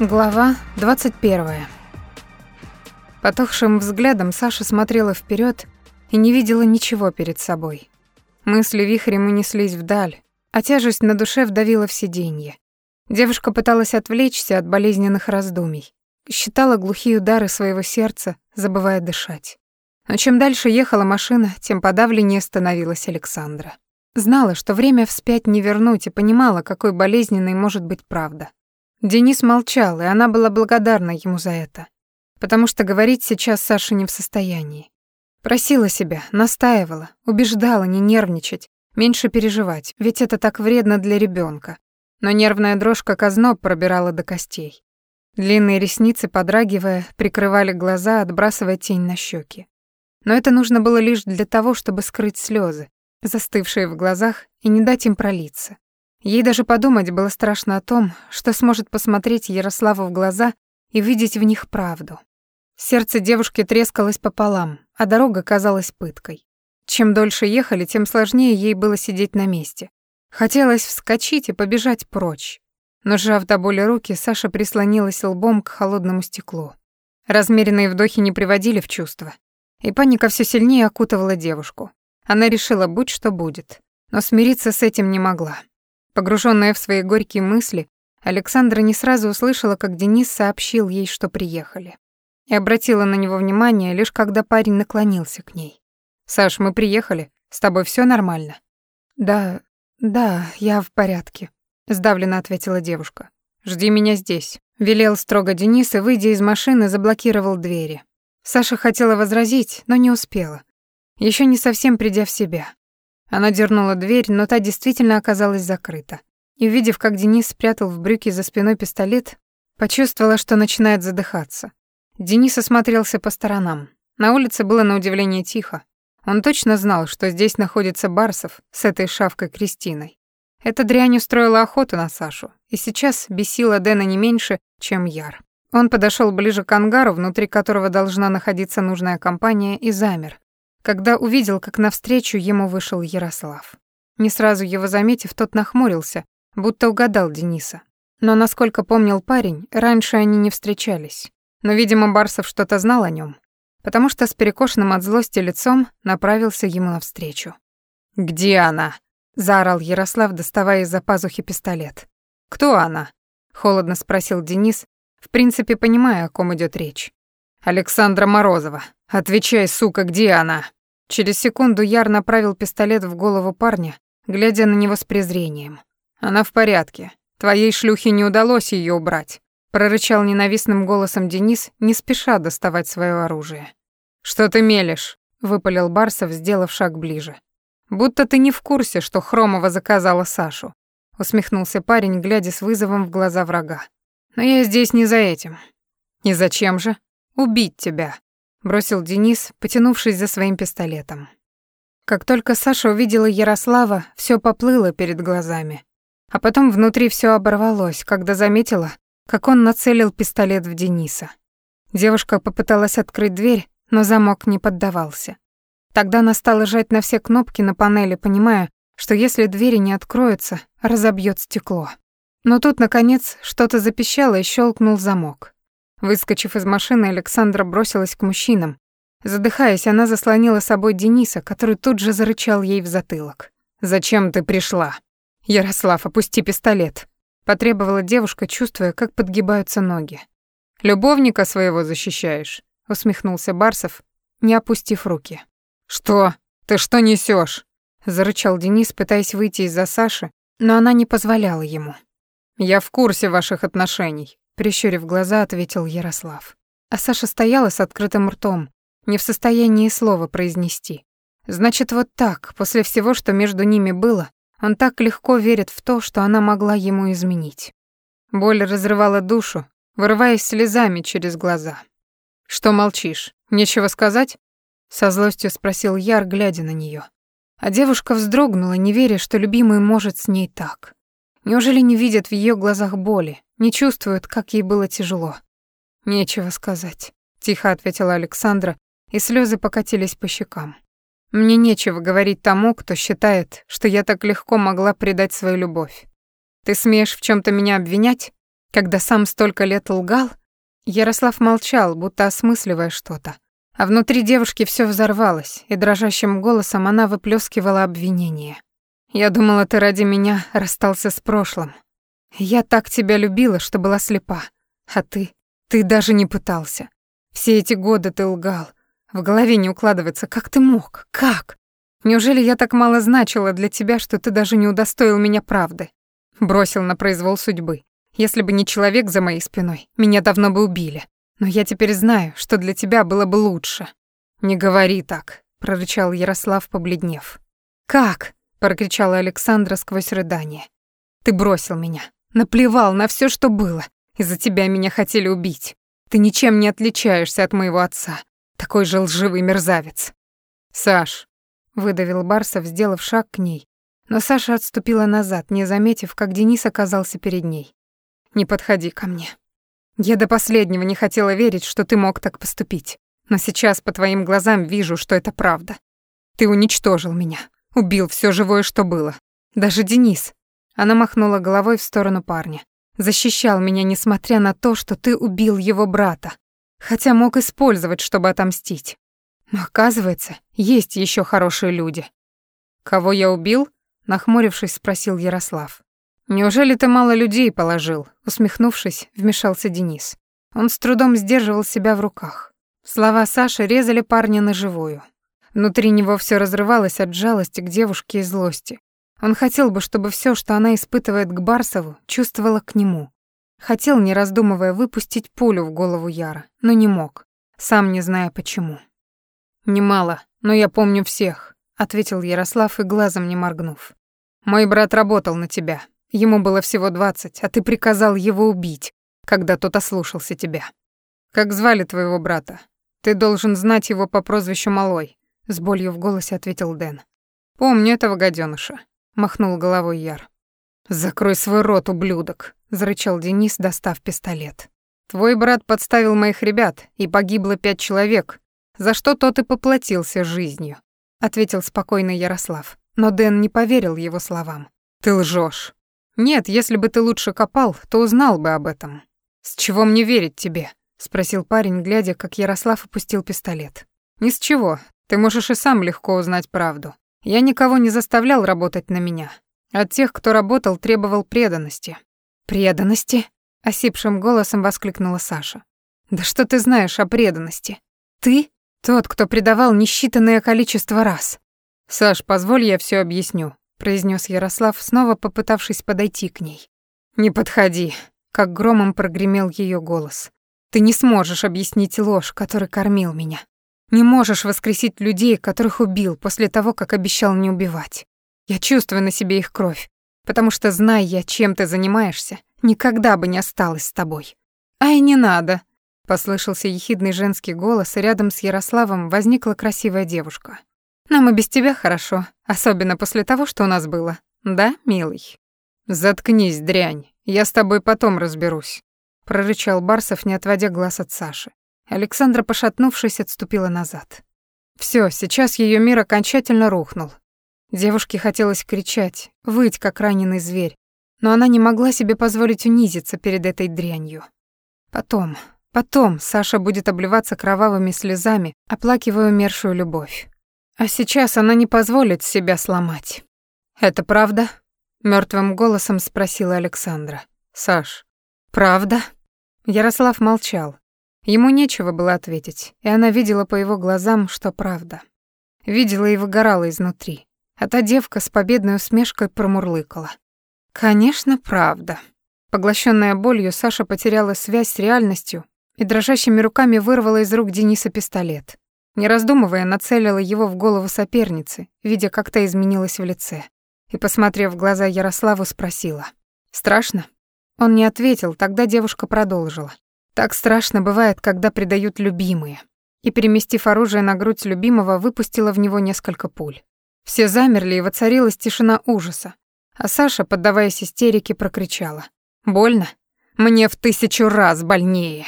Глава 21. Потухшим взглядом Саша смотрела вперед и не видела ничего перед собой. Мысли вихрем унеслись вдаль, а тяжесть на душе вдавила в сиденье. Девушка пыталась отвлечься от болезненных раздумий, считала глухие удары своего сердца, забывая дышать. Но чем дальше ехала машина, тем подавленнее становилась Александра. Знала, что время вспять не вернуть, и понимала, какой болезненной может быть правда. Денис молчал, и она была благодарна ему за это, потому что говорить сейчас Саша не в состоянии. Просила себя, настаивала, убеждала не нервничать, меньше переживать, ведь это так вредно для ребенка. Но нервная дрожь как озноб пробирала до костей. Длинные ресницы, подрагивая, прикрывали глаза, отбрасывая тень на щеки. Но это нужно было лишь для того, чтобы скрыть слезы, застывшие в глазах, и не дать им пролиться. Ей даже подумать было страшно о том, что сможет посмотреть Ярославу в глаза и видеть в них правду. Сердце девушки трескалось пополам, а дорога казалась пыткой. Чем дольше ехали, тем сложнее ей было сидеть на месте. Хотелось вскочить и побежать прочь. Но сжав до боли руки, Саша прислонилась лбом к холодному стеклу. Размеренные вдохи не приводили в чувство. И паника все сильнее окутывала девушку. Она решила, будь что будет. Но смириться с этим не могла. Погруженная в свои горькие мысли, Александра не сразу услышала, как Денис сообщил ей, что приехали. И обратила на него внимание, лишь когда парень наклонился к ней. «Саш, мы приехали. С тобой все нормально?» «Да, да, я в порядке», — сдавленно ответила девушка. «Жди меня здесь», — велел строго Денис и, выйдя из машины, заблокировал двери. Саша хотела возразить, но не успела. Еще не совсем придя в себя. Она дернула дверь, но та действительно оказалась закрыта. И, увидев, как Денис спрятал в брюки за спиной пистолет, почувствовала, что начинает задыхаться. Денис осмотрелся по сторонам. На улице было на удивление тихо. Он точно знал, что здесь находится Барсов с этой шавкой Кристиной. Эта дрянь устроила охоту на Сашу, и сейчас бесила Дэна не меньше, чем Яр. Он подошел ближе к ангару, внутри которого должна находиться нужная компания, и замер, когда увидел, как навстречу ему вышел Ярослав. Не сразу его заметив, тот нахмурился, будто угадал Дениса. Но, насколько помнил парень, раньше они не встречались. Но, видимо, Барсов что-то знал о нем, потому что с перекошенным от злости лицом направился ему навстречу. «Где она?» — заорал Ярослав, доставая из-за пазухи пистолет. «Кто она?» — холодно спросил Денис, в принципе, понимая, о ком идет речь. «Александра Морозова. Отвечай, сука, где она?» Через секунду Яр направил пистолет в голову парня, глядя на него с презрением. «Она в порядке. Твоей шлюхе не удалось ее убрать», прорычал ненавистным голосом Денис, не спеша доставать свое оружие. «Что ты мелешь?» — выпалил Барсов, сделав шаг ближе. «Будто ты не в курсе, что Хромова заказала Сашу», — усмехнулся парень, глядя с вызовом в глаза врага. «Но я здесь не за этим». «И зачем же?» «Убить тебя», — бросил Денис, потянувшись за своим пистолетом. Как только Саша увидела Ярослава, все поплыло перед глазами. А потом внутри все оборвалось, когда заметила, как он нацелил пистолет в Дениса. Девушка попыталась открыть дверь, но замок не поддавался. Тогда она стала жать на все кнопки на панели, понимая, что если двери не откроются, разобьет стекло. Но тут, наконец, что-то запищало и щелкнул замок. Выскочив из машины, Александра бросилась к мужчинам. Задыхаясь, она заслонила собой Дениса, который тут же зарычал ей в затылок. «Зачем ты пришла?» «Ярослав, опусти пистолет», — потребовала девушка, чувствуя, как подгибаются ноги. «Любовника своего защищаешь», — усмехнулся Барсов, не опустив руки. «Что? Ты что несешь? зарычал Денис, пытаясь выйти из-за Саши, но она не позволяла ему. «Я в курсе ваших отношений прищурив глаза, ответил Ярослав. А Саша стояла с открытым ртом, не в состоянии слова произнести. Значит, вот так, после всего, что между ними было, он так легко верит в то, что она могла ему изменить. Боль разрывала душу, вырываясь слезами через глаза. «Что молчишь? Нечего сказать?» Со злостью спросил Яр, глядя на нее. А девушка вздрогнула, не веря, что любимый может с ней так. Неужели не видят в ее глазах боли, не чувствуют, как ей было тяжело? Нечего сказать, тихо ответила Александра, и слезы покатились по щекам. Мне нечего говорить тому, кто считает, что я так легко могла предать свою любовь. Ты смеешь в чем то меня обвинять? Когда сам столько лет лгал? Ярослав молчал, будто осмысливая что-то. А внутри девушки все взорвалось, и дрожащим голосом она выплескивала обвинение. «Я думала, ты ради меня расстался с прошлым. Я так тебя любила, что была слепа. А ты? Ты даже не пытался. Все эти годы ты лгал. В голове не укладывается, как ты мог? Как? Неужели я так мало значила для тебя, что ты даже не удостоил меня правды? Бросил на произвол судьбы. Если бы не человек за моей спиной, меня давно бы убили. Но я теперь знаю, что для тебя было бы лучше. Не говори так, прорычал Ярослав, побледнев. Как? Прокричала Александра сквозь рыдание. Ты бросил меня, наплевал на все, что было. Из-за тебя меня хотели убить. Ты ничем не отличаешься от моего отца. Такой же лживый мерзавец. Саш, выдавил Барсов, сделав шаг к ней. Но Саша отступила назад, не заметив, как Денис оказался перед ней. Не подходи ко мне. Я до последнего не хотела верить, что ты мог так поступить. Но сейчас по твоим глазам вижу, что это правда. Ты уничтожил меня, убил все живое, что было. Даже Денис. Она махнула головой в сторону парня. Защищал меня, несмотря на то, что ты убил его брата хотя мог использовать, чтобы отомстить. Но оказывается, есть еще хорошие люди. Кого я убил? нахмурившись, спросил Ярослав. Неужели ты мало людей положил? усмехнувшись, вмешался Денис. Он с трудом сдерживал себя в руках. Слова Саши резали парня на живую. Внутри него все разрывалось от жалости к девушке и злости. Он хотел бы, чтобы все, что она испытывает к Барсову, чувствовала к нему. Хотел, не раздумывая, выпустить пулю в голову Яра, но не мог, сам не зная почему. «Немало, но я помню всех», — ответил Ярослав и глазом не моргнув. «Мой брат работал на тебя. Ему было всего двадцать, а ты приказал его убить, когда тот ослушался тебя. Как звали твоего брата? Ты должен знать его по прозвищу Малой», — с болью в голосе ответил Дэн. «Помню этого гадёныша», — махнул головой Яр. «Закрой свой рот, ублюдок», — зарычал Денис, достав пистолет. «Твой брат подставил моих ребят, и погибло пять человек, за что тот и поплатился жизнью», — ответил спокойно Ярослав. Но Дэн не поверил его словам. «Ты лжешь. «Нет, если бы ты лучше копал, то узнал бы об этом». «С чего мне верить тебе?» — спросил парень, глядя, как Ярослав опустил пистолет. «Ни с чего. Ты можешь и сам легко узнать правду. Я никого не заставлял работать на меня. От тех, кто работал, требовал преданности. «Преданности?» — осипшим голосом воскликнула Саша. «Да что ты знаешь о преданности? Ты — тот, кто предавал несчитанное количество раз». «Саш, позволь я все объясню», — произнес Ярослав, снова попытавшись подойти к ней. «Не подходи», — как громом прогремел ее голос. «Ты не сможешь объяснить ложь, которой кормил меня. Не можешь воскресить людей, которых убил после того, как обещал не убивать. Я чувствую на себе их кровь, потому что, зная я, чем ты занимаешься, никогда бы не осталась с тобой. Ай, не надо, послышался ехидный женский голос, и рядом с Ярославом возникла красивая девушка. Нам и без тебя хорошо, особенно после того, что у нас было. Да, милый? Заткнись, дрянь. Я с тобой потом разберусь, прорычал Барсов, не отводя глаз от Саши. Александра, пошатнувшись, отступила назад. Все, сейчас ее мир окончательно рухнул, Девушке хотелось кричать, выть, как раненый зверь, но она не могла себе позволить унизиться перед этой дрянью. Потом, потом Саша будет обливаться кровавыми слезами, оплакивая умершую любовь. А сейчас она не позволит себя сломать. «Это правда?» — мертвым голосом спросила Александра. «Саш, правда?» Ярослав молчал. Ему нечего было ответить, и она видела по его глазам, что правда. Видела и выгорала изнутри. А та девка с победной усмешкой промурлыкала. «Конечно, правда». Поглощенная болью, Саша потеряла связь с реальностью и дрожащими руками вырвала из рук Дениса пистолет. Не раздумывая, нацелила его в голову соперницы, видя, как та изменилась в лице. И, посмотрев в глаза Ярославу, спросила. «Страшно?» Он не ответил, тогда девушка продолжила. «Так страшно бывает, когда предают любимые». И, переместив оружие на грудь любимого, выпустила в него несколько пуль. Все замерли, и воцарилась тишина ужаса. А Саша, поддаваясь истерике, прокричала. «Больно? Мне в тысячу раз больнее!»